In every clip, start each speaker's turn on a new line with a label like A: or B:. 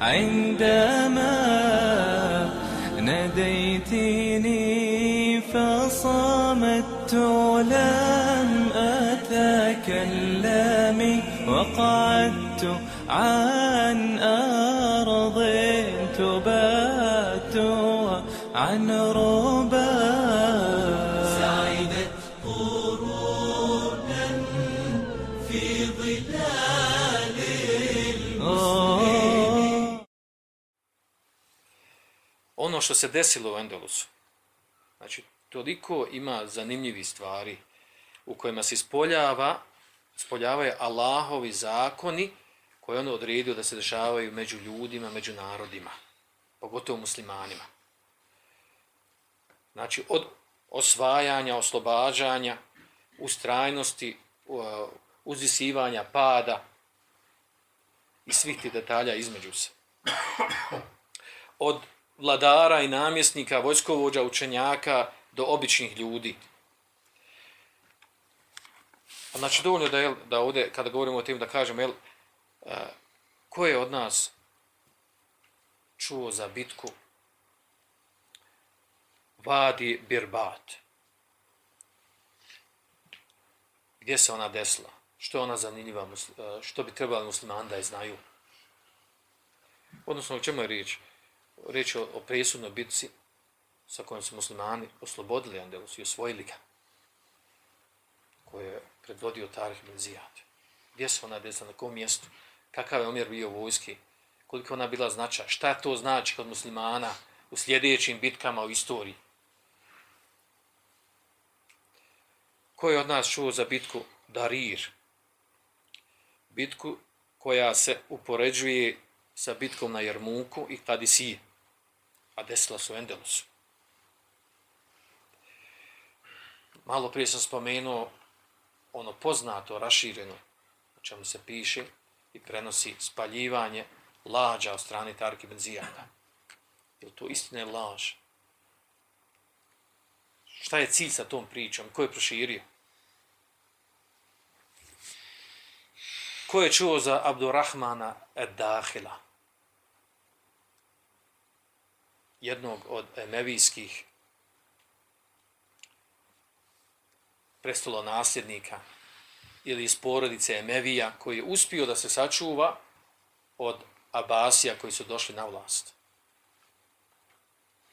A: عندما ناديتني فصمت لم أتكلم وقعدت عن
B: ono što se desilo u Endelusu. Znači, toliko ima zanimljivih stvari u kojima se ispoljava, ispoljavaju Allahovi zakoni koje on odredio da se dešavaju među ljudima, među narodima, pogotovo muslimanima. Znači, od osvajanja, oslobađanja, ustrajnosti, u- uzvisivanja, pada i svih tih detalja između se od vladara i namjesnika, vojskovođa, učenjaka do običnih ljudi. Znači, dovoljno da, da ovdje, kada govorimo o tim, da kažemo, jel, a, ko je od nas čuo za bitku Vadi Birbat? Gdje se ona desila? Što je ona zanimljiva? a, Što bi trebali muslimani da je znaju? Odnosno, o čemu je riječ? Riječ je o, presudnoj bitci sa kojom su muslimani oslobodili Andelus i osvojili ga, koje je predvodio Tarih Zijad. Gdje se ona desila, na kom mjestu, kakav je omjer bio vojski, koliko ona bila značaj, šta to znači kod muslimana u sljedećim bitkama u istoriji. Ko je od nas čuo za bitku Darir? Bitku koja se upoređuje sa bitkom na Jermuku i Kadisije, a desila se u Endelusu. Malo prije sam spomenuo ono poznato, rašireno, o čemu se piše i prenosi spaljivanje lađa od strane Tarki Benzijana. Je to istina ili laž? Šta je cilj sa tom pričom? Ko je proširio? Ko je čuo za Abdurrahmana Ed-Dahila? Jednog od emevijskih prestolonasljednika ili iz porodice Emevija koji je uspio da se sačuva od Abasija koji su došli na vlast.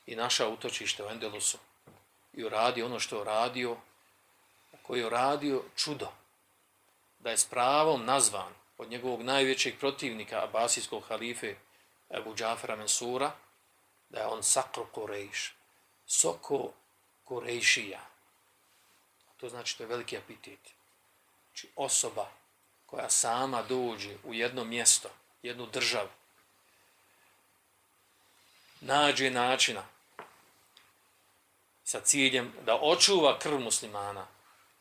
B: I našao utočište u Endelusu. I uradio ono što je uradio, koji je uradio čudo. Da je s pravom nazvan od njegovog najvećeg protivnika Abasijskog halife Ebu Džafera Mensura, da je on sakro Korejš, soko Korejšija. To znači to je veliki apetit. Znači osoba koja sama dođe u jedno mjesto, jednu državu, nađe načina sa ciljem da očuva krv muslimana,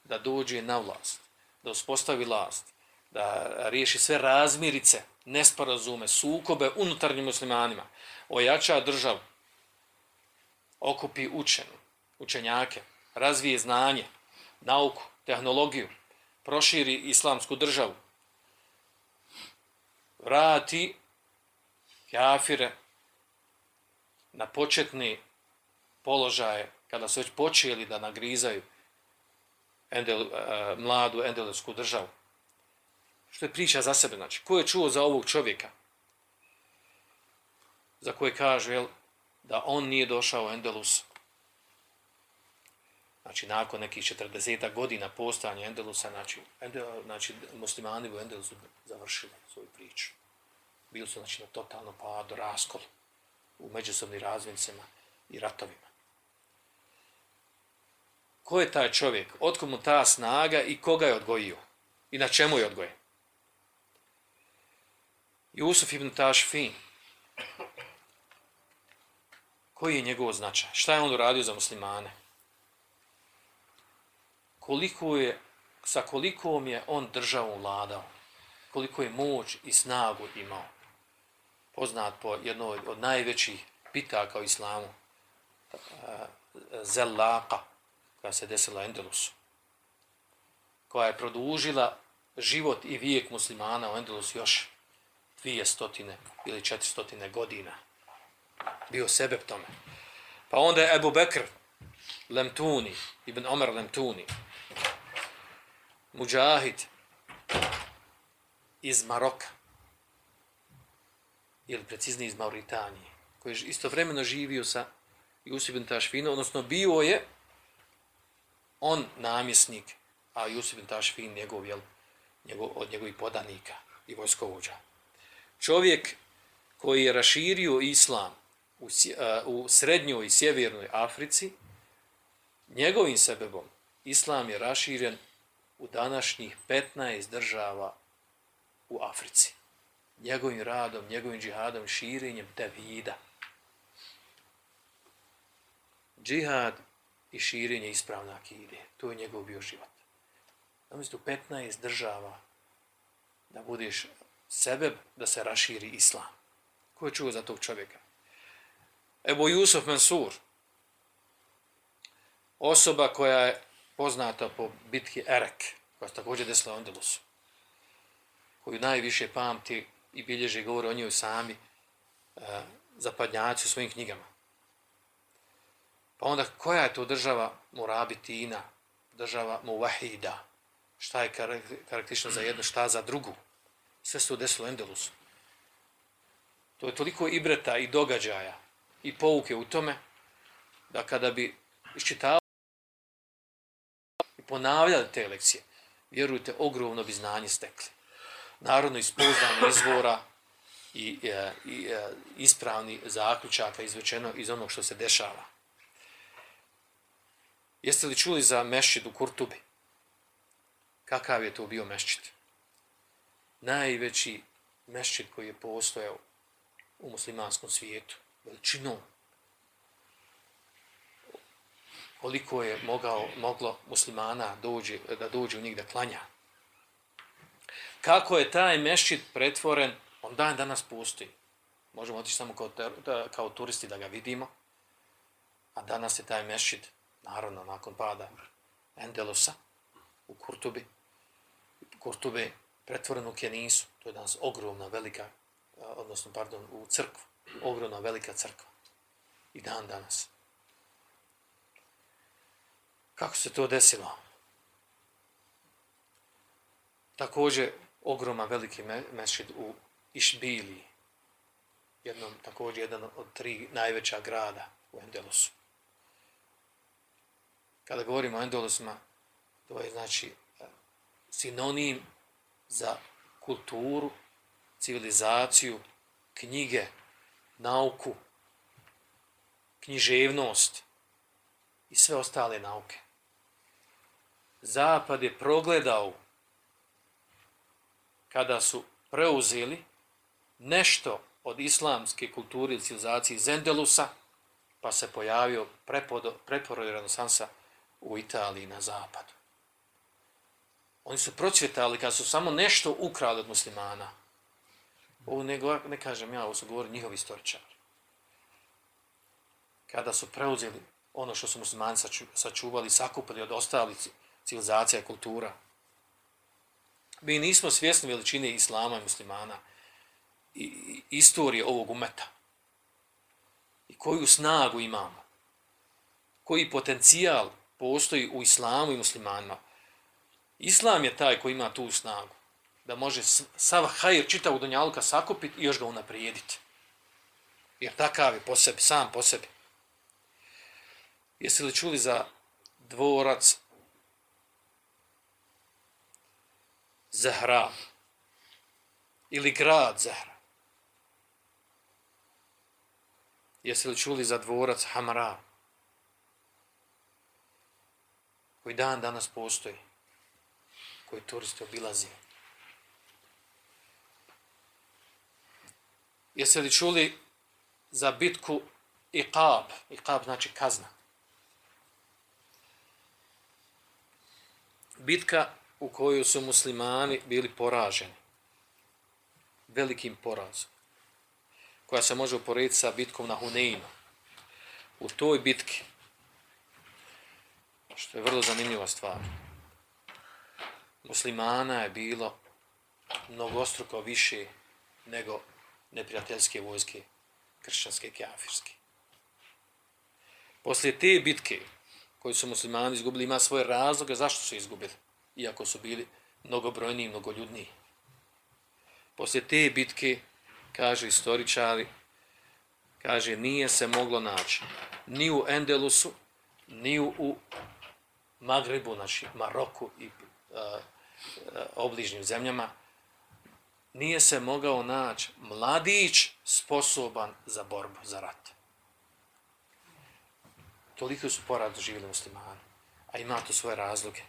B: da dođe na vlast, da uspostavi vlast, da riješi sve razmirice, nesporazume, sukobe unutarnjim muslimanima, ojača državu, okupi učenu, učenjake, razvije znanje, nauku, tehnologiju, proširi islamsku državu, vrati kafire na početni položaje, kada su već počeli da nagrizaju endel, uh, mladu endelesku državu. Što je priča za sebe, znači, ko je čuo za ovog čovjeka, za koje kaže, jel, da on nije došao u Endelus, znači nakon nekih 40 godina postojanja Endelusa, znači, Endel, znači muslimani u Endelusu završili svoju priču. Bili su znači, na totalnom padu, raskolu u međusobnim razvincima i ratovima. Ko je taj čovjek? Otko mu ta snaga i koga je odgojio? I na čemu je odgojen? Jusuf ibn Tašfin. Koji je njegov značaj? Šta je on uradio za muslimane? Koliko je, sa kolikom je on državom vladao? Koliko je moć i snagu imao? Poznat po jednoj od najvećih pitaka u islamu, eh, Zellaka, koja se desila u Endelusu, koja je produžila život i vijek muslimana u Endelusu još dvije stotine ili četiri godina. Bio sebe tome. Pa onda je Ebu Bekr Lemtuni, Ibn Omer Lemtuni, Mujahid iz Maroka, ili preciznije iz Mauritanije, koji je istovremeno živio sa Jusuf ibn Tašfinom, odnosno bio je on namjesnik, a Jusuf ibn Tašfin njegov, jel, njegov, od njegovih podanika i vojskovođa. Čovjek koji je raširio islam u, u srednjoj i sjevernoj Africi, njegovim sebebom islam je raširen u današnjih 15 država u Africi. Njegovim radom, njegovim džihadom, širenjem tevhida. Džihad i širenje ispravna akide. To je njegov bio život. Zamislite u 15 država da budeš sebeb da se raširi islam. Ko je čuo za tog čovjeka? Evo Jusuf Mansur, osoba koja je poznata po bitki Erek, koja se također desila u Andalusu, koju najviše pamti i bilježe govore o njoj sami e, zapadnjaci u svojim knjigama. Pa onda koja je to država Murabitina, država Muvahida, šta je karakteristično za jednu, šta za drugu. Sve se desilo Endelusu. To je toliko ibreta i događaja i pouke u tome, da kada bi iščitavali i ponavljali te lekcije, vjerujte, ogromno bi znanje stekli. Narodno iz izvora i, e, i, e, ispravni zaključaka izvečeno iz onog što se dešava. Jeste li čuli za mešćid u Kurtubi? Kakav je to bio mešćid? Najveći mešćid koji je postojao u muslimanskom svijetu veličinom, koliko je mogao, moglo muslimana dođe, da dođe u njih da klanja. Kako je taj mešćid pretvoren, on dan danas postoji. Možemo otići samo kao, kao turisti da ga vidimo, a danas je taj mešćid, naravno nakon pada Endelusa u Kurtubi, Kurtube pretvoren u Kenisu, to je danas ogromna, velika, odnosno, pardon, u crkvu ogromna velika crkva. I dan danas. Kako se to desilo? Također, ogroma veliki mešid u Išbili, jednom, također jedan od tri najveća grada u Endelusu. Kada govorimo o Endelusima, to je znači sinonim za kulturu, civilizaciju, knjige, nauku, književnost i sve ostale nauke. Zapad je progledao kada su preuzeli nešto od islamske kulture i civilizacije Zendelusa, pa se pojavio preporod renesansa u Italiji na zapadu. Oni su procvjetali kada su samo nešto ukrali od muslimana, ovo ne, ne kažem ja, ovo su govorili njihovi istoričari. Kada su preuzeli ono što su muslimani sačuvali, sakupili od ostalih civilizacija i kultura. Mi nismo svjesni veličine islama i muslimana i istorije ovog umeta. I koju snagu imamo. Koji potencijal postoji u islamu i muslimanima. Islam je taj koji ima tu snagu da može sav hajr čitavu dunjaluka sakupiti i još ga unaprijediti. Jer takav je po sebi, sam po sebi. Jeste li čuli za dvorac Zahra ili grad Zahra? Jeste li čuli za dvorac Hamara? Koji dan danas postoji, koji turisti obilazi. Jeste li čuli za bitku Iqab? Iqab znači kazna. Bitka u kojoj su muslimani bili poraženi. Velikim porazom. Koja se može uporediti sa bitkom na Huneinu. U toj bitki, što je vrlo zanimljiva stvar, muslimana je bilo mnogostruko više nego neprijateljske vojske kršćanske i kafirske. Poslije te bitke koje su muslimani izgubili, ima svoje razloge zašto su izgubili, iako su bili mnogobrojniji i mnogoljudniji. Poslije te bitke, kaže istoričari, kaže, nije se moglo naći ni u Endelusu, ni u, Magrebu, znači Maroku i uh, obližnjim zemljama, nije se mogao naći mladić sposoban za borbu, za rat. Toliko su porad doživjeli muslimani, a ima to svoje razloge.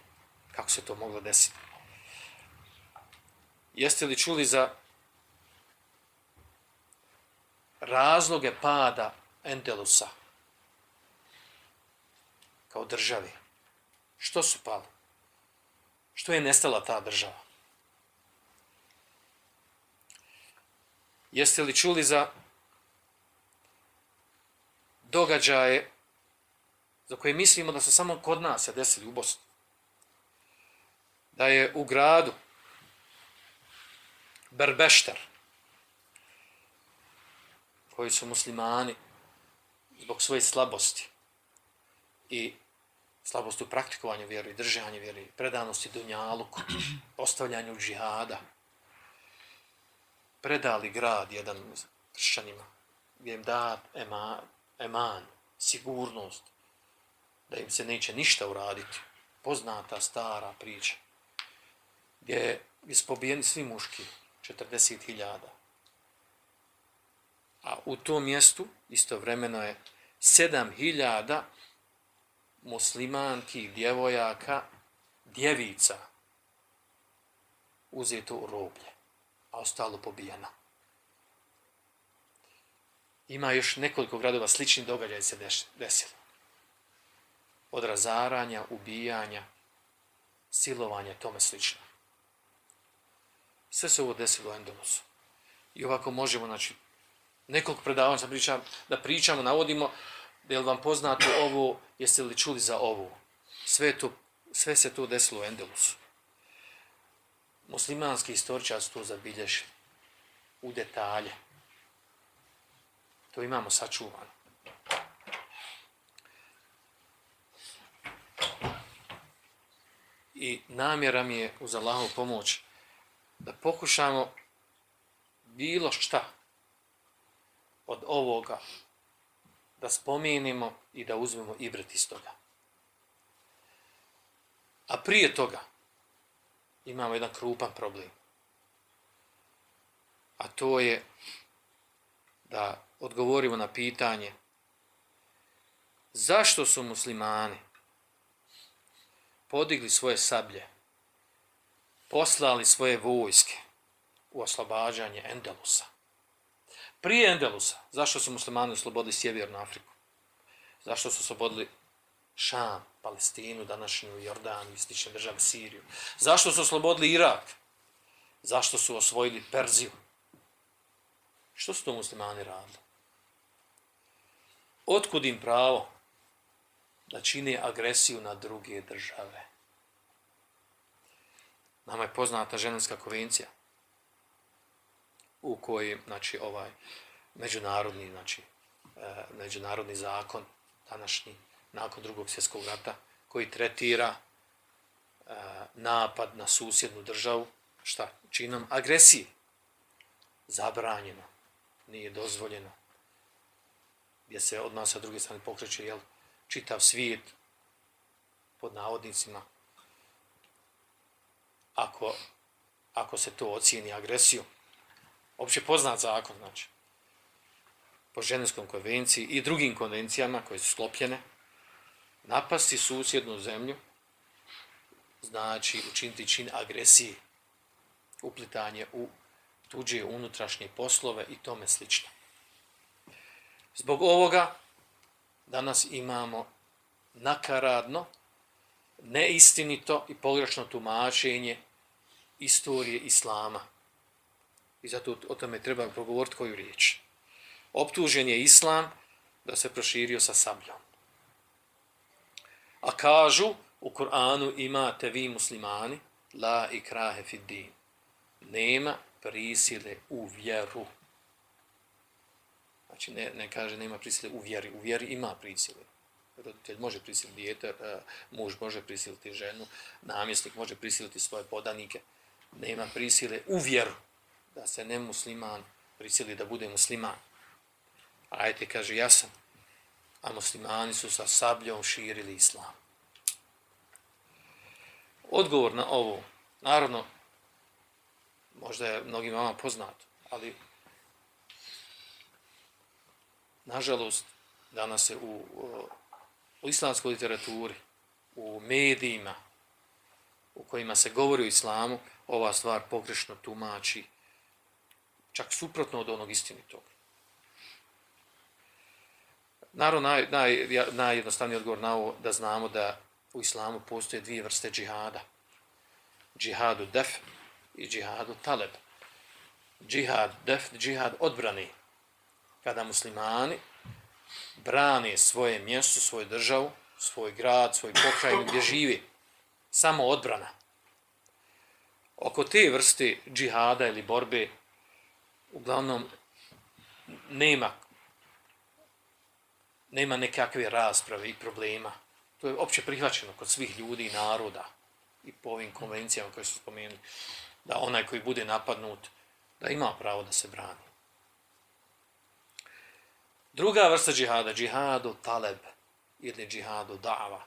B: Kako se to moglo desiti? Jeste li čuli za razloge pada Endelusa kao državi? Što su pali? Što je nestala ta država? Jeste li čuli za događaje za koje mislimo da su samo kod nas se desili u Bosni? Da je u gradu Berbeštar, koji su muslimani zbog svoje slabosti i slabosti u praktikovanju vjeru i držanju vjeru, predanosti dunjaluku, ostavljanju džihada, predali grad jedan kršćanima, gdje im da eman, eman, sigurnost, da im se neće ništa uraditi. Poznata, stara priča, gdje je spobijeni svi muški, 40.000. A u tom mjestu istovremeno je 7.000 muslimanki, djevojaka, djevica uzeto u roblje a ostalo pobijeno. Ima još nekoliko gradova sličnih događaja se desilo. Od razaranja, ubijanja, silovanja, tome slično. Sve se ovo desilo u Endelusu. I ovako možemo, znači, nekoliko predavanja sam pričam, da pričamo, navodimo, je li vam poznato ovo, jeste li čuli za ovo. Sve, to, sve se to desilo u Endelusu muslimanski istoričar su to zabilježili u detalje. To imamo sačuvano. I namjera mi je uz Allahovu pomoć da pokušamo bilo šta od ovoga da spomenimo i da uzmemo ibret iz toga. A prije toga, imamo jedan krupan problem. A to je da odgovorimo na pitanje zašto su muslimani podigli svoje sablje, poslali svoje vojske u oslobađanje Endelusa. Prije Endelusa, zašto su muslimani oslobodili Sjevernu Afriku? Zašto su oslobodili Šam, Palestinu, današnju Jordan, istične države Siriju. Zašto su oslobodili Irak? Zašto su osvojili Perziju? Što su to muslimani radili? Otkud im pravo da čine agresiju na druge države? Nama je poznata ženevska konvencija u kojoj, znači, ovaj međunarodni, znači, e, međunarodni zakon današnji nakon drugog svjetskog rata, koji tretira e, napad na susjednu državu, šta, činom agresije. Zabranjeno, nije dozvoljeno. Gdje se od nas sa druge strane pokreće, jel, čitav svijet, pod navodnicima, ako, ako se to ocijeni agresiju. Opće poznat zakon, znači, po ženevskom konvenciji i drugim konvencijama koje su sklopljene, napasti susjednu zemlju, znači učiniti čin agresiji, uplitanje u tuđe unutrašnje poslove i tome slično. Zbog ovoga danas imamo nakaradno, neistinito i pogrešno tumačenje istorije Islama. I zato o tome treba progovoriti koju riječ. Optužen je Islam da se proširio sa sabljom. A kažu, u Kur'anu imate vi muslimani, la ikrahe fid din. Nema prisile u vjeru. Znači, ne, ne kaže nema prisile u vjeri. U vjeri ima prisile. Roditelj može prisiliti dijete, e, muž može prisiliti ženu, namjesnik može prisiliti svoje podanike. Nema prisile u vjeru da se ne musliman prisili da bude musliman. Ajte, kaže, ja sam. A muslimani su sa sabljom širili islam. Odgovor na ovo, naravno, možda je mnogim vama poznato, ali nažalost, danas se u, u islamskoj literaturi, u medijima u kojima se govori o islamu, ova stvar pogrešno tumači, čak suprotno od onog istinitog. Naravno, naj, naj, najjednostavniji odgovor na ovo da znamo da u islamu postoje dvije vrste džihada. Džihadu def i džihadu taleb. Džihad def, džihad odbrani. Kada muslimani brane svoje mjesto, svoju državu, svoj grad, svoj pokrajinu gdje živi. Samo odbrana. Oko te vrste džihada ili borbe uglavnom nema nema nekakve rasprave i problema. To je opće prihvaćeno kod svih ljudi i naroda i po ovim konvencijama koje su spomenuli, da onaj koji bude napadnut, da ima pravo da se brani. Druga vrsta džihada, džihadu taleb ili džihadu da'va.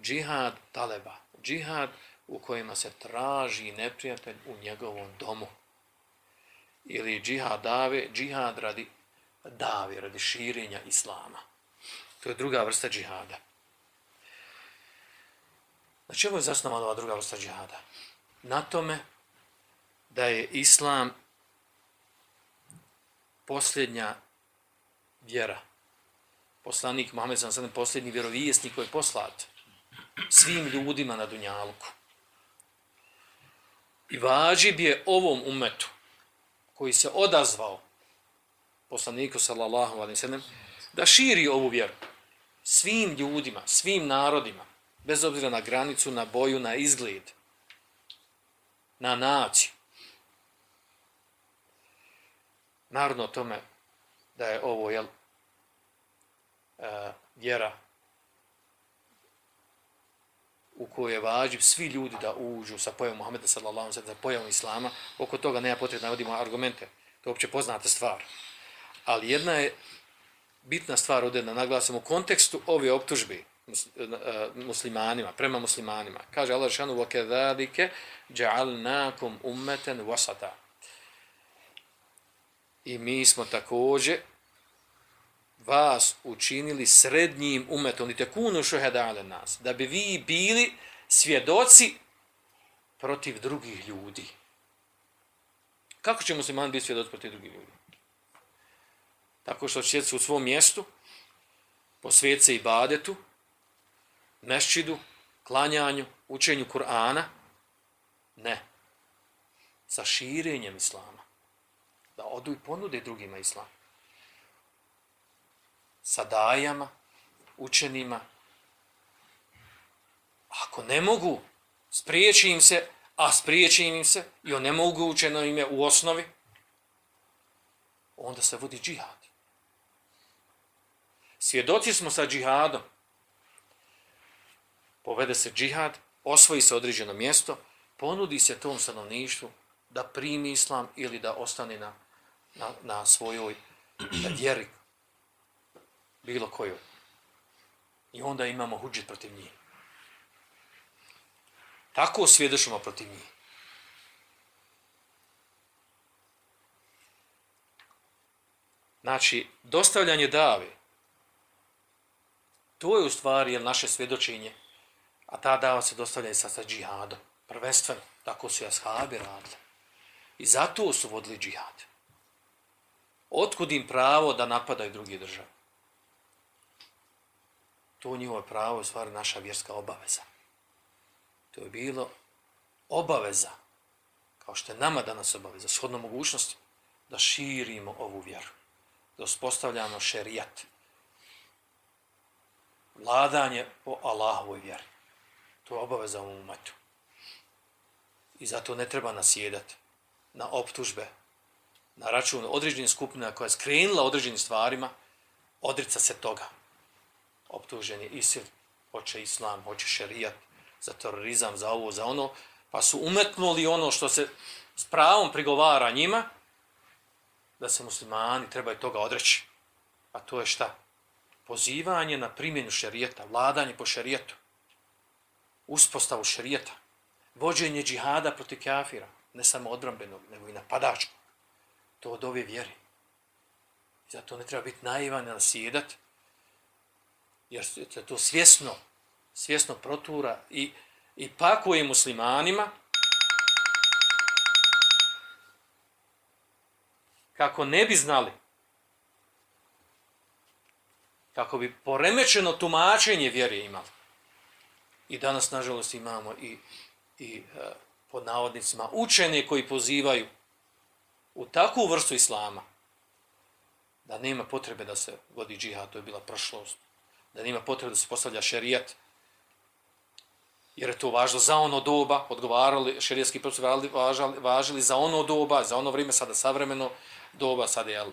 B: Džihad taleba, džihad u kojima se traži neprijatelj u njegovom domu. Ili džihad dave, džihad radi dave, radi širenja islama. To je druga vrsta džihada. Na čemu je zasnovana ova druga vrsta džihada? Na tome da je islam posljednja vjera. Poslanik Muhammed sam sada posljednji vjerovijesnik koji je poslat svim ljudima na Dunjaluku. I vađib je ovom umetu koji se odazvao poslaniku sallallahu alaihi sallam da širi ovu vjeru svim ljudima, svim narodima, bez obzira na granicu, na boju, na izgled, na naciju. Narodno tome da je ovo jel, uh, vjera u kojoj je vađiv svi ljudi da uđu sa pojavom Muhammeda sallallahu alaihi sa pojavom Islama, oko toga nema potrebe navodimo argumente, to je uopće poznata stvar. Ali jedna je bitna stvar ovdje da naglasimo u kontekstu ove optužbe e, muslimanima, prema muslimanima. Kaže Allah šanu, وَكَذَلِكَ جَعَلْنَاكُمْ أُمَّةً وَسَطًا I mi smo također vas učinili srednjim umetom, ni tekunu šuhedale nas, da bi vi bili svjedoci protiv drugih ljudi. Kako će musliman biti svjedoci protiv drugih ljudi? Tako što će u svom mjestu, posvijet se i badetu, mešćidu, klanjanju, učenju Kur'ana. Ne. Sa širenjem Islama. Da odu i ponude drugima Islam. Sa dajama, učenima. Ako ne mogu, spriječi im se, a spriječi im se, i on ne mogu učeno ime u osnovi, onda se vodi džihad. Svjedoci smo sa džihadom. Povede se džihad, osvoji se određeno mjesto, ponudi se tom stanovništvu da primi islam ili da ostane na, na, na svojoj vjeri, bilo kojoj. I onda imamo huđet protiv njih. Tako svjedočimo protiv njih. Znači, dostavljanje dave, To je u stvari naše svjedočenje. A ta dava se dostavlja sa, sa džihadom. Prvenstveno, tako su i ashabi radili. I zato su vodili džihad. Otkud im pravo da napadaju drugi države? To njihovo pravo je stvar naša vjerska obaveza. To je bilo obaveza, kao što je nama danas obaveza, shodno mogućnosti, da širimo ovu vjeru, da uspostavljamo šerijat, vladanje po Allahovoj vjeri. To je obaveza u umetu. I zato ne treba nasjedati na optužbe, na račun određenih skupina koja je skrenula određenim stvarima, odrica se toga. Optužen je ISIL, hoće islam, hoće šerijat, za terorizam, za ovo, za ono, pa su umetnuli ono što se s pravom prigovara njima, da se muslimani trebaju toga odreći. A to je šta? Pozivanje na primjenu šerijeta, vladanje po šerijetu, uspostavu šerijeta, vođenje džihada protiv kafira, ne samo odbrambenog, nego i napadačkog. To od ove vjeri. Zato ne treba biti naivan na nasjedat, jer se to svjesno, svjesno protura i, i pakuje muslimanima kako ne bi znali, kako bi poremećeno tumačenje vjere imali. I danas, nažalost, imamo i, i uh, pod navodnicima učene koji pozivaju u takvu vrstu islama da nema potrebe da se vodi džihad, to je bila prošlost, da nema potrebe da se postavlja šerijat, jer je to važno za ono doba, odgovarali, šerijski profesori važali, važili za ono doba, za ono vrijeme, sada savremeno doba, sada je uh,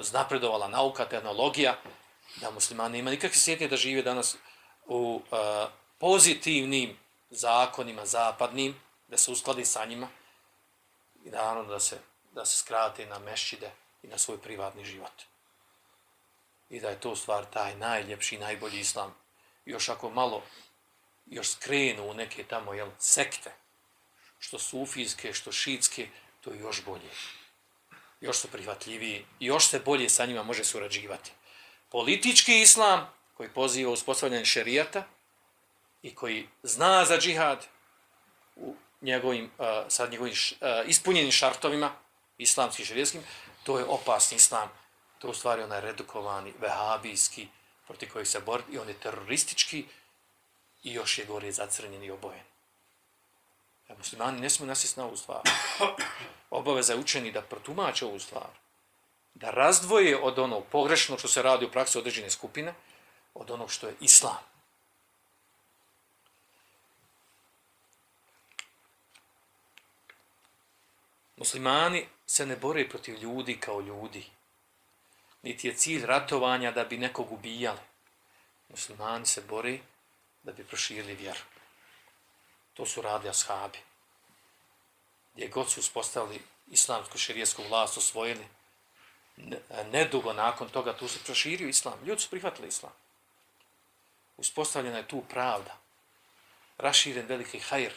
B: znapredovala nauka, tehnologija, da muslimani nema nikakve sjetnje da žive danas u uh, pozitivnim zakonima, zapadnim, da se uskladi sa njima i naravno da se, da se skrate na mešćide i na svoj privatni život. I da je to stvar taj najljepši, najbolji islam. Još ako malo još skrenu u neke tamo jel, sekte, što sufijske, što šitske, to je još bolje. Još su prihvatljiviji, još se bolje sa njima može surađivati. Politički islam, koji poziva uspostavljanje šerijata i koji zna za džihad u njegovim, sa njegovim ispunjenim šartovima, islamskim šerijskim, to je opasni islam. To u stvari onaj redukovani, vehabijski, protiv kojih se bori, i on je teroristički, i još je gore zacrnjen i obojen. E, muslimani ne smiju nasjeti na ovu stvar. Obaveza je učeni da protumače ovu stvar. Da razdvoje od onog pogrešnog što se radi u praksi određene skupine, od onog što je islam. Muslimani se ne bore protiv ljudi kao ljudi. Niti je cilj ratovanja da bi nekog ubijali. Muslimani se bore da bi proširili vjeru. To su radili ashabi. Gdje god su uspostavili islamsku širijesku vlast, osvojili, nedugo nakon toga tu se proširio islam. Ljudi su prihvatili islam. Uspostavljena je tu pravda. Raširen veliki hajr.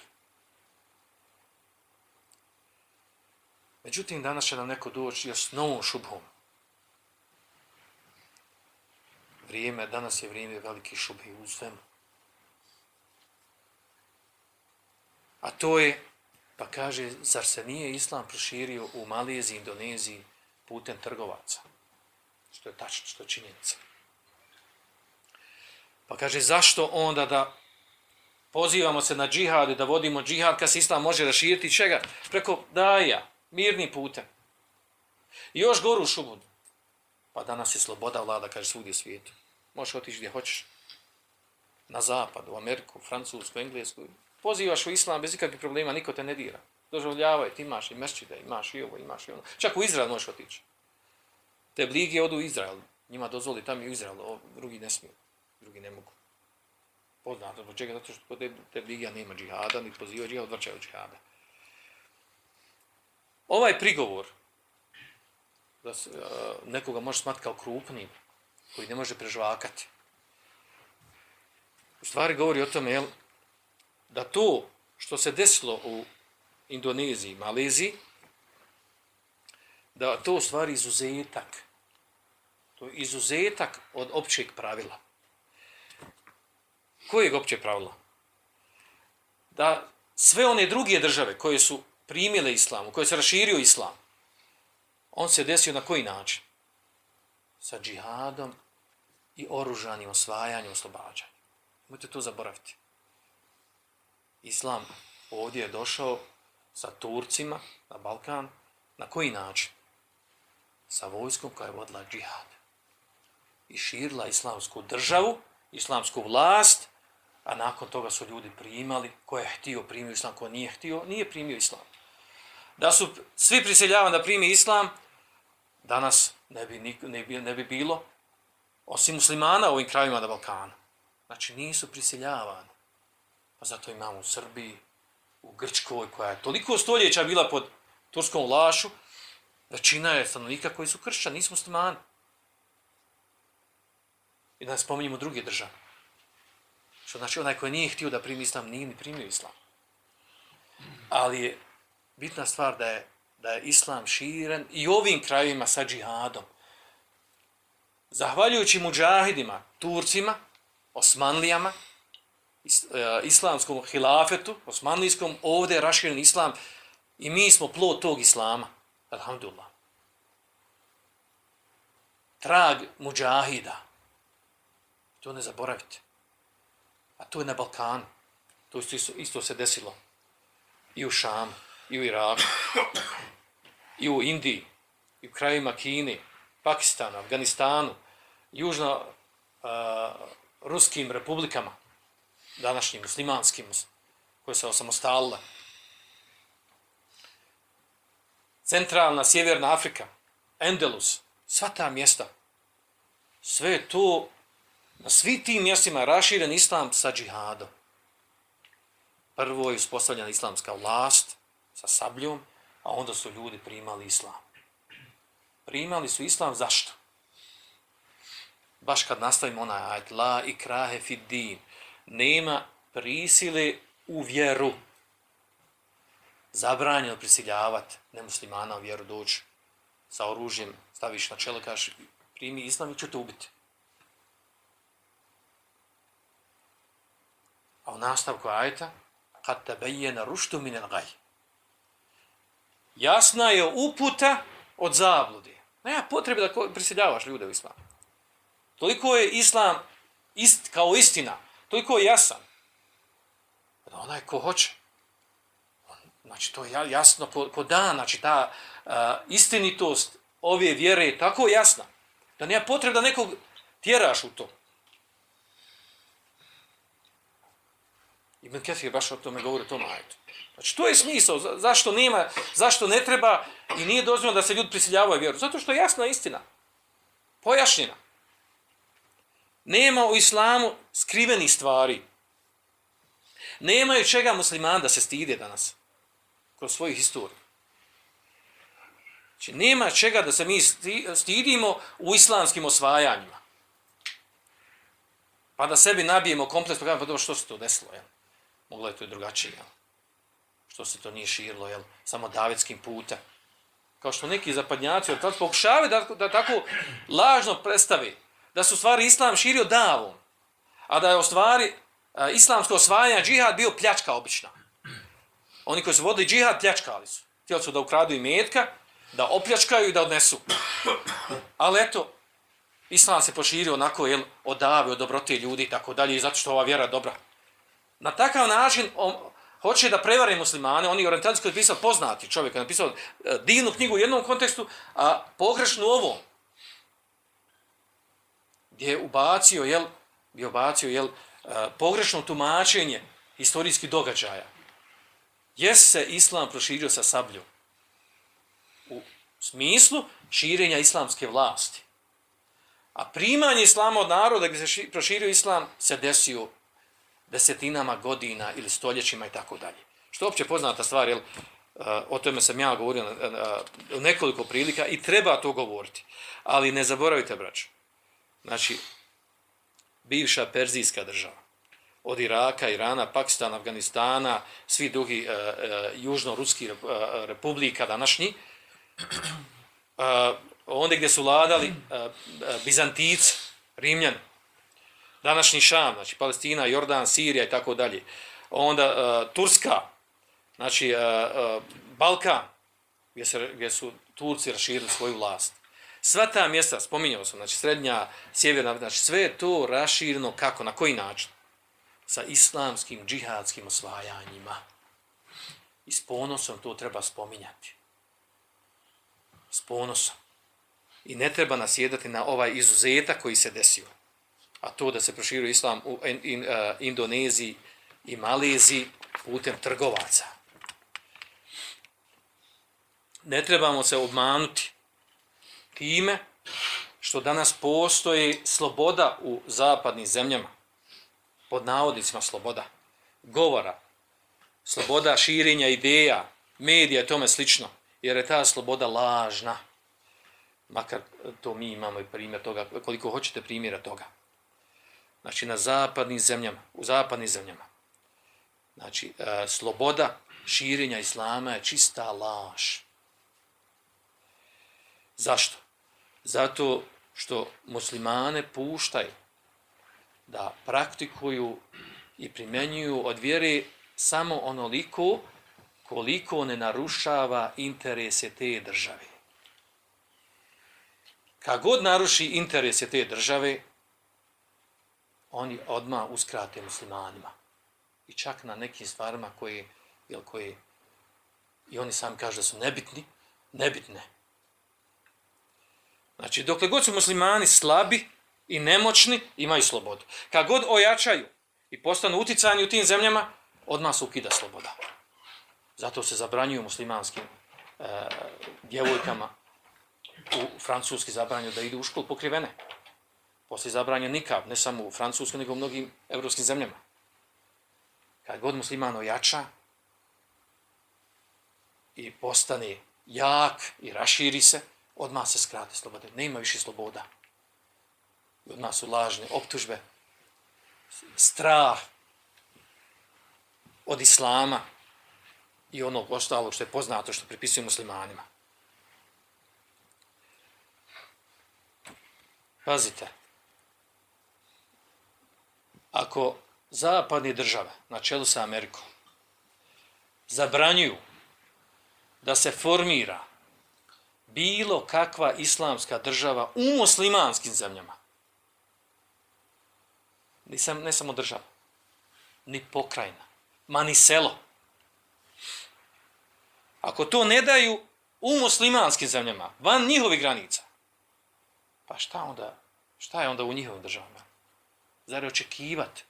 B: Međutim, danas će nam neko doći s novom šubhom. Vrijeme, danas je vrijeme veliki šubhi u svemu. A to je, pa kaže, zar se nije islam proširio u Maleziji, Indoneziji putem trgovaca? Što je tačno, što je činjenica. Pa kaže, zašto onda da pozivamo se na džihad i da vodimo džihad kad se islam može raširiti čega? Preko daja, mirni putem. I još goru šubud. Pa danas je sloboda vlada, kaže, svugdje svijetu. Možeš otići gdje hoćeš. Na zapad, u Ameriku, u Francusku, Englesku, pozivaš u islam bez ikakvih problema, niko te ne dira. Doživljavaju, ti imaš i mešćide, imaš i ovo, imaš i ono. Čak u Izrael možeš otići. Te bligi odu u Izrael. Njima dozvoli tam i u Izrael, drugi ne smiju. Drugi ne mogu. Poznato, zbog čega? Zato što te, te bligija nema džihada, ni poziva džihada, odvrćaju džihada. Ovaj prigovor, da se, nekoga može smatiti kao krupnim, koji ne može prežvakati, u stvari govori o tome, jel, da to što se desilo u Indoneziji, Maleziji, da to u stvari izuzetak. To je izuzetak od općeg pravila. Koje je opće pravilo? Da sve one druge države koje su primile islam, u kojoj se raširio islam, on se desio na koji način? Sa džihadom i oružanim osvajanjem, oslobađanjem. Nemojte to zaboraviti. Islam ovdje je došao sa Turcima na Balkan. Na koji način? Sa vojskom koja je vodila džihad. I širila islamsku državu, islamsku vlast, a nakon toga su ljudi primali, ko je htio primio islam, ko nije htio, nije primio islam. Da su svi priseljavani da primi islam, danas ne bi, ne bi, ne bi bilo, osim muslimana u ovim krajima na Balkanu. Znači nisu priseljavani. Pa zato imamo u Srbiji, u Grčkoj, koja je toliko stoljeća bila pod turskom vlašu, većina je stanovnika koji su kršćani, nisu muslimani. I da spominjemo druge države. Što znači onaj koji nije htio da primi islam, nije ni primio islam. Ali je bitna stvar da je, da je islam širen i ovim krajevima sa džihadom. Zahvaljujući muđahidima, Turcima, Osmanlijama, e, islamskom hilafetu, osmanlijskom, ovdje je raširen islam i mi smo plod tog islama. Alhamdulillah. Trag muđahida. To ne zaboravite. A to je na Balkanu. To isto, isto se desilo. I u Šamu, i u Iraku, i u Indiji, i u krajima Kine, Pakistanu, Afganistanu, južno a, ruskim republikama, današnjim muslimanskim, koje se osamostalile. Centralna, sjeverna Afrika, Endelus, sva ta mjesta, sve to, na svi tim mjestima je raširen islam sa džihadom. Prvo je uspostavljena islamska vlast sa sabljom, a onda su ljudi primali islam. Primali su islam zašto? Baš kad nastavimo onaj ajet, la ikrahe fid din, nema prisile u vjeru. Zabranjeno prisiljavati nemuslimana u vjeru doći sa oružjem, staviš na čelo, kažeš, primi islam i ću te ubiti. A u nastavku ajeta, kad te bejena ruštu minel gaj. Jasna je uputa od zabludi. Nema potrebe da prisiljavaš ljude u islam. Toliko je islam ist, kao istina, toliko je jasan. Da onaj ko hoće, on, znači to je ja- jasno ko, ko dan, znači ta uh, istinitost ove vjere je tako jasna, da nema potrebe da nekog tjeraš u to. Ibn Ketir baš o tome govori, o tom ajetu. Znači, to je smisao, za- zašto nema, zašto ne treba i nije dozvoljeno da se ljudi prisiljavaju vjeru. Zato što je jasna istina. Pojašnjena. Nema u islamu skrivenih stvari. Nemaju čega musliman da se stide danas. Kroz svoju historiju. Znači, nema čega da se mi sti- stidimo u islamskim osvajanjima. Pa da sebi nabijemo komplet, pa kažemo, pa dobro, što se to desilo, jel? Moglo je to i drugačije, jel? Što se to nije širilo, jel? Samo davetskim putem. Kao što neki zapadnjaci, jel, tad pokušavaju da, da tako lažno predstavi da su stvari islam širio davom, a da je u stvari a, islamsko osvajanje džihad bio pljačka obična. Oni koji su vodili džihad pljačkali su. Htjeli su da ukradu i metka, da opljačkaju i da odnesu. Ali eto, islam se poširio onako, jel, od dave, od dobrote ljudi i tako dalje, i zato što ova vjera je dobra. Na takav način hoće da prevari muslimane, oni orientalski koji je pisao poznati čovjek, je napisao e, divnu knjigu u jednom kontekstu, a pogrešnu ovom. Gdje je ubacio, jel, gdje je ubacio, jel, e, pogrešno tumačenje historijskih događaja. Jes se islam proširio sa sabljom? U smislu širenja islamske vlasti. A primanje islama od naroda gdje se ši, proširio islam se desio desetinama godina ili stoljećima i tako dalje. Što je opće poznata stvar, jel, uh, o tome sam ja govorio na, na, u nekoliko prilika i treba to govoriti. Ali ne zaboravite, braću. Znači, bivša perzijska država, od Iraka, Irana, Pakistana, Afganistana, svi drugi južno-ruski uh, republika današnji, uh, onda gdje su vladali uh, Bizantici, Rimljani, današnji Šam, znači Palestina, Jordan, Sirija i tako dalje. Onda uh, Turska, znači uh, uh, Balkan, gdje, se, gdje su Turci raširili svoju vlast. Sva ta mjesta, spominjao sam, znači srednja, sjeverna, znači sve je to rašireno kako, na koji način? Sa islamskim, džihadskim osvajanjima. I s ponosom to treba spominjati. S ponosom. I ne treba nasjedati na ovaj izuzetak koji se desio. A to da se proširuje islam u in, in, uh, Indoneziji i Maleziji putem trgovaca. Ne trebamo se obmanuti time što danas postoji sloboda u zapadnim zemljama, pod navodnicima sloboda, govora, sloboda širenja ideja, medija i tome slično, jer je ta sloboda lažna. Makar to mi imamo i primjer toga, koliko hoćete primjera toga. Znači, na zapadnim zemljama, u zapadnim zemljama, znači, e, sloboda širenja islama je čista laž. Zašto? Zato što muslimane puštaju da praktikuju i primjenjuju od vjere samo onoliko koliko ne narušava interese te države. Kad god naruši interese te države, oni odmah uskrate muslimanima. I čak na nekim stvarima koje, jel, koje i oni sami kažu da su nebitni, nebitne. Znači, dokle god su muslimani slabi i nemoćni, imaju slobodu. Kad god ojačaju i postanu uticani u tim zemljama, odmah se ukida sloboda. Zato se zabranjuju muslimanskim e, djevojkama u Francuski zabranju da idu u školu pokrivene. Poslije zabranja nikad, ne samo u Francuskoj, nego u mnogim evropskim zemljama. Kad god musliman ojača i postane jak i raširi se, odmah se skrate slobode. Nema više sloboda. I odmah su lažne optužbe, strah od islama i onog ostalog što je poznato što pripisuju muslimanima. Pazite, ako zapadni država na čelu sa Amerikom zabranjuju da se formira bilo kakva islamska država u muslimanskim zemljama, nisam, ne samo država, ni pokrajina, ma ni selo. Ako to ne daju u muslimanskim zemljama, van njihovih granica, pa šta onda, šta je onda u njihovim državama? Zar očekivati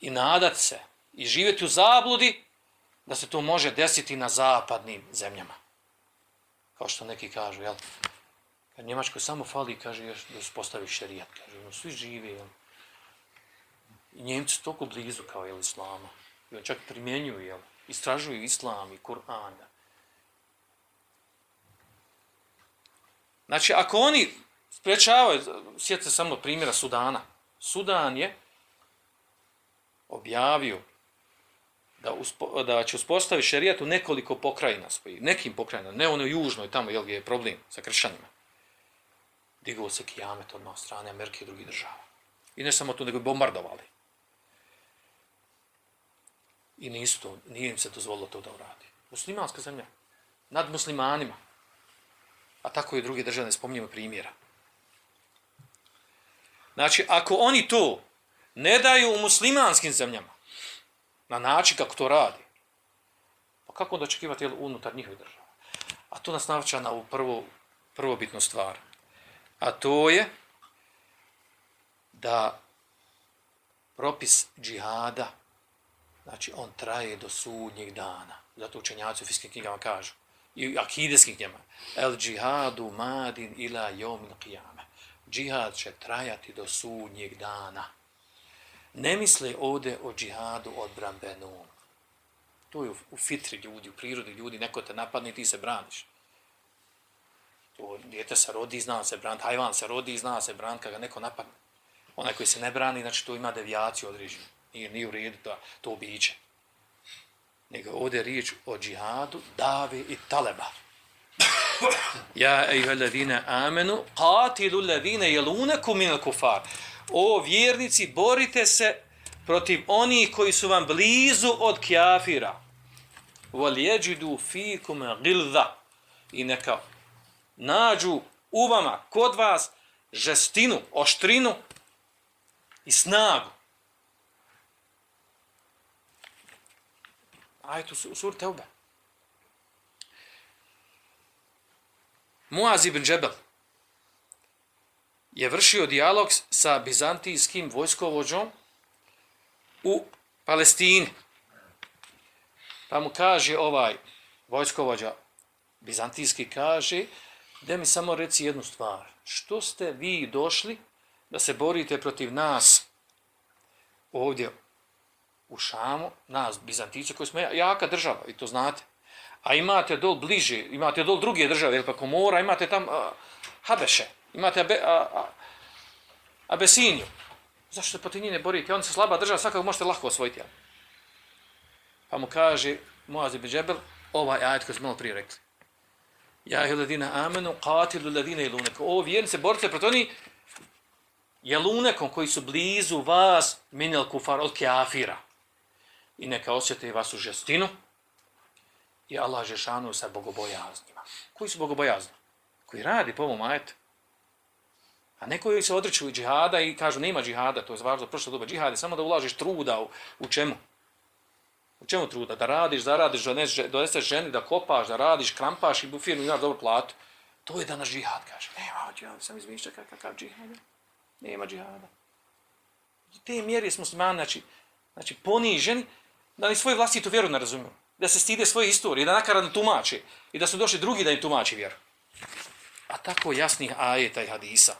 B: i nadat se i živjeti u zabludi da se to može desiti na zapadnim zemljama? Kao što neki kažu, jel? Kad Njemačkoj samo fali, kaže, još da se postavi šerijat, kaže, ono, svi žive, jel? I Njemci su toliko blizu kao, jel, islama. I on čak primjenjuju, jel? Istražuju islam i Kur'an. Znači, ako oni sprečavaju, sjetite samo primjera Sudana. Sudan je objavio da, uspo, da će uspostaviti šerijat u nekoliko pokrajina svoji, nekim pokrajinama, ne ono južnoj, tamo jel, je problem sa kršćanima. Digao se kijamet odmah strane Amerike i drugih država. I ne samo to, nego bombardovali. I nisu to, nije im se dozvolilo to da uradi. Muslimanska zemlja. Nad muslimanima. A tako i druge države ne spominjemo primjera. Znači, ako oni to ne daju u muslimanskim zemljama, na način kako to radi, pa kako onda očekivati jel, unutar njihovih država? A to nas navča na ovu prvu, prvobitnu stvar. A to je da propis džihada, znači on traje do sudnjeg dana. Zato učenjaci u fiskim knjigama kažu, i akideskim knjigama, el džihadu madin ila jomil qiyame. Džihad će trajati do sudnjeg dana. Ne misle ovde o džihadu odbranbenom. To je u, fitri ljudi, u prirodi ljudi, neko te napadne ti se braniš. To djete se rodi, zna se brani, hajvan se rodi, zna se brani, kada ga neko napadne. Onaj koji se ne brani, znači to ima devijaciju određenu. Nije, nije u redu to, to biće. Nego ovdje riječ o džihadu, davi i taleba. Ja, ejuhelevine amenu, katilu levine jeluneku minel kufar. O vjernici, borite se protiv onih koji su vam blizu od kjafira. Valjeđidu fikum gilda. I neka nađu u vama, kod vas, žestinu, oštrinu i snagu. Ajet u sur Muaz ibn Džebel je vršio dijalog sa bizantijskim vojskovođom u Palestini. Pa mu kaže ovaj vojskovođa bizantijski kaže da mi samo reci jednu stvar. Što ste vi došli da se borite protiv nas ovdje u Šamu, nas, Bizantice, koji smo jaka država, i to znate. A imate dol bliže, imate dol druge države, ili pa Komora, imate tam a, Habeše, imate Abe, a, a. Zašto se protiv njih ne borite? On se slaba država, svakako možete lako osvojiti. Pa mu kaže Muaz ibn Džebel, ovaj ajet koji smo malo prije rekli. Ja ih ladina amenu, qatilu ladina ilunekom. Ovo vjernice, borite protiv oni jelunekom koji su blizu vas, minjel kufar od keafira. I neka osjete vas u žestinu i Allah žešanu sa bogobojaznima. Koji su bogobojazni? Koji radi po ovom ajetu. A neko koji se odreću i džihada i kažu nema džihada, to je važno prošlo doba džihada, samo da ulažeš truda u, u čemu? U čemu truda? Da radiš, zaradiš, doneseš ženi, da kopaš, da radiš, krampaš i u firmu imaš dobru platu. To je danas džihad, kaže. Nema džihada, sam izmišlja kakav džihad. Nema džihada. I te mjere smo muslimani, znači, znači poniženi, da ni svoju vlastitu vjeru ne razumiju. Da se stide svoje istorije, da nakaradno tumače i da su došli drugi da im tumači vjeru. A tako jasnih ajeta i hadisa.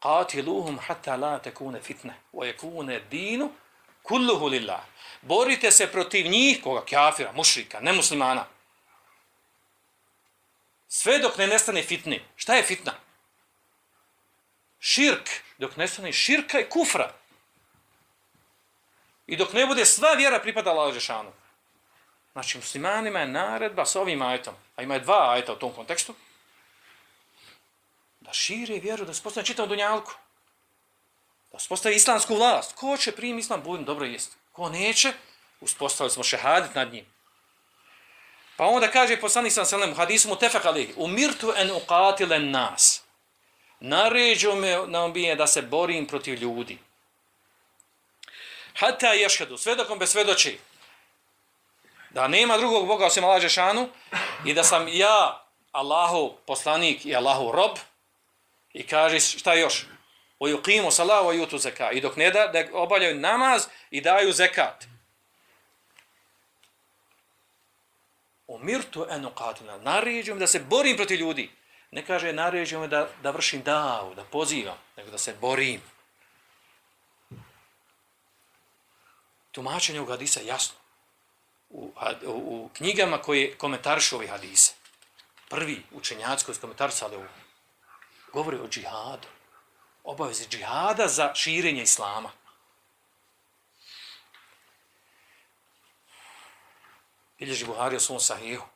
B: Qatiluhum hatta la takuna fitna wa yakuna dinu kulluhu lillah. Borite se protiv njih, koga kafira, mušrika, nemuslimana. Sve dok ne nestane fitne. Šta je fitna? Širk. Dok ne nestane širka i kufra. I dok ne bude sva vjera pripadala Alžešanu. Znači, muslimanima je naredba s ovim ajetom. A ima je dva ajeta u tom kontekstu da šire vjeru, da se postane čitav dunjalku. Da se islamsku vlast. Ko će prijim islam, budem dobro jest. Ko neće, uspostavili smo šehadit nad njim. Pa onda kaže poslanik sam sallam u hadisu mu tefak alihi, umirtu en uqatilen nas. Naređu me na obije da se borim protiv ljudi. Hata ješhedu, sve dok on bez svedoči, da nema drugog Boga osim Allah Žešanu i da sam ja Allahu poslanik i Allahu rob, I kaže šta još? O yuqimu salahu wa yutu zakat. I dok ne da, da obavljaju namaz i daju zekat. Umirtu enu qatina. Naređujem da se borim protiv ljudi. Ne kaže naređujem da, da vršim davu, da pozivam, nego da se borim. Tumačenje ovog hadisa jasno. U, u, u knjigama koje komentarišu ovi hadise. Prvi učenjaci koji komentarisali ovu govori o džihadu. Obavezi džihada za širenje islama. Bilježi Buhari o svom sahihu.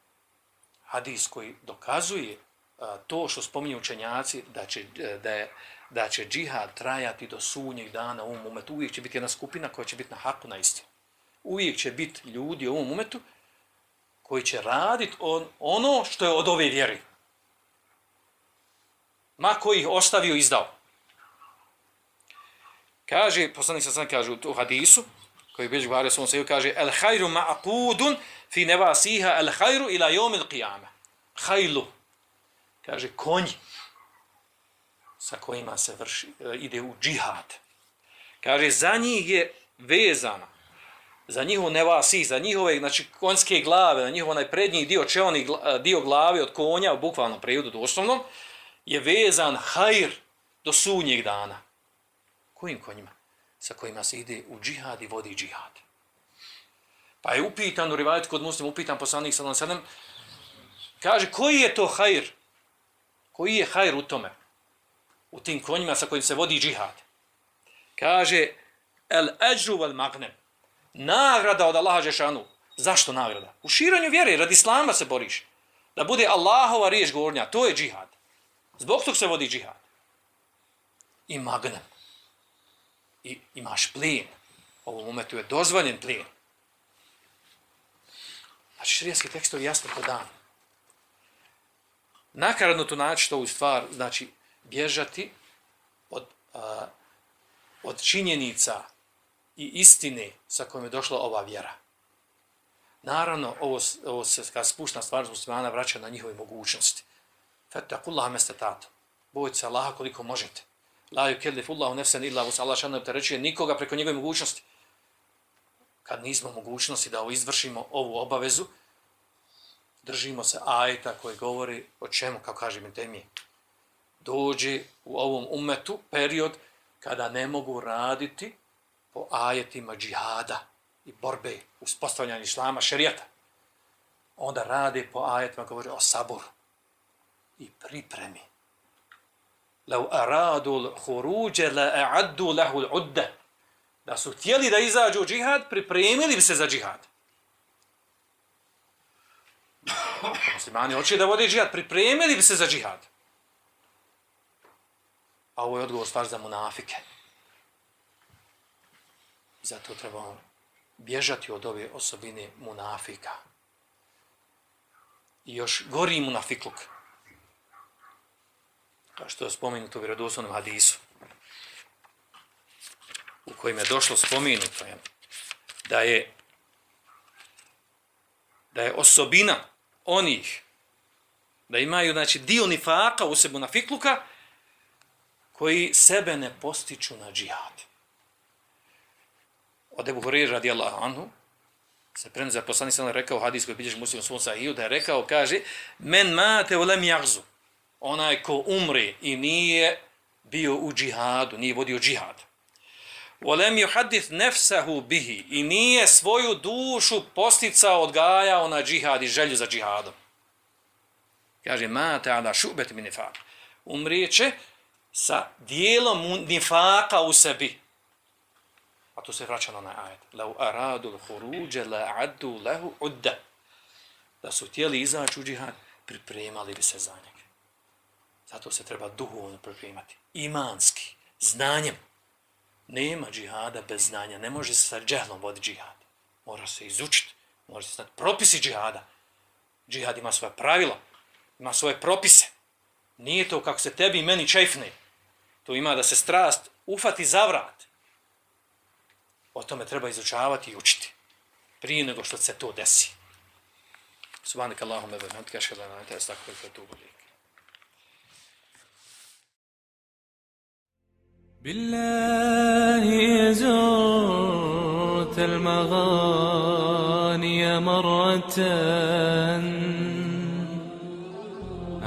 B: Hadis koji dokazuje a, to što spominju učenjaci da će, da, je, da će džihad trajati do sunnjeg dana u ovom umetu. Uvijek će biti jedna skupina koja će biti na haku na istinu. Uvijek će biti ljudi u ovom umetu koji će raditi on, ono što je od ove vjeri ma ko ih ostavio izdao. Kaže, poslanik sa sam kaže u hadisu, koji bih govorio svom seju, kaže, el hajru ma'akudun fi nevasiha el hajru ila jom il qiyama. Hajlu. Kaže, konj sa kojima se vrši, e, ide u džihad. Kaže, za njih je vezana, za njihov nevasi, za njihove, znači, konjske glave, na njihov onaj prednji dio, čeoni dio glave od konja, u bukvalnom prejudu, doslovnom, je vezan hajr do sunnjeg dana. Kojim konjima? Sa kojima se ide u džihad i vodi džihad. Pa je upitan u rivajt kod muslima, upitan poslanik sallam sallam, kaže, koji je to hajr? Koji je hajr u tome? U tim konjima sa kojim se vodi džihad. Kaže, el eđru vel magnem. Nagrada od Allaha Žešanu. Zašto nagrada? U širanju vjere, radi islama se boriš. Da bude Allahova riješ gornja, to je džihad. Zbog tog se vodi džihad. I magnem. I imaš plin. U ovom momentu je dozvoljen plin. Znači, širijetski tekstovi jasno ko dan. Nakaradno to naći ovu stvar, znači, bježati od, a, od činjenica i istine sa kojom je došla ova vjera. Naravno, ovo, ovo se kad spušta stvar muslimana vraća na njihove mogućnosti. Fetakullah meste tato. Bojite se Allaha koliko možete. La yukellifu Allahu nefsen illa vus. Allah šano te nikoga preko njegove mogućnosti. Kad nismo mogućnosti da izvršimo ovu obavezu, držimo se ajeta koji govori o čemu, kao kaže mi temije. Dođe u ovom umetu period kada ne mogu raditi po ajetima džihada i borbe, uspostavljanja islama, šerijata. Onda rade po ajetima, govori o saboru i pripremi. Lau aradu l'huruđe la a'addu lahu l'udde. Da su htjeli da izađu u džihad, pripremili bi se za džihad. Muslimani hoće da vode džihad, pripremili bi se za džihad. A ovo je odgovor stvar za munafike. Zato trebamo bježati od ove osobine munafika. I još gori munafikluk. Kao što je spomenuto u vjerodoslovnom hadisu. U kojem je došlo spomenuto je, da je da je osobina onih da imaju znači dio nifaka u sebu na fikluka koji sebe ne postiču na džihad. Od Ebu Horir radijallahu anhu se prenosi poslanik sallallahu rekao hadis koji bilježi muslim svom sahiju da je rekao kaže men mate u lem jagzu onaj ko umre i nije bio u džihadu, nije vodio džihad. Volem yuhaddith nefsahu bihi i nije svoju dušu posticao, odgajao na džihad i želju za džihadom. Kaže, ma ta'ala šubet mi nifak. Umrijeće sa dijelom nifaka u sebi. A tu se vraća na onaj ajet. Lau aradu l'huruđe la addu lehu udda. Da su htjeli izaći u džihad, pripremali bi se za njeg. Zato se treba duhovno pripremati. Imanski, znanjem. Nema džihada bez znanja. Ne može se sa džehlom voditi džihad. Mora se izučiti. Mora se znati propisi džihada. Džihad ima svoje pravila. Ima svoje propise. Nije to kako se tebi i meni čefne. To ima da se strast ufati za vrat. O tome treba izučavati i učiti. Prije nego što se to desi. Subhanak Allahumma wa bihamdika ashhadu an la ilaha illa anta astaghfiruka wa atubu ilayk.
A: بالله زرت المغاني مرة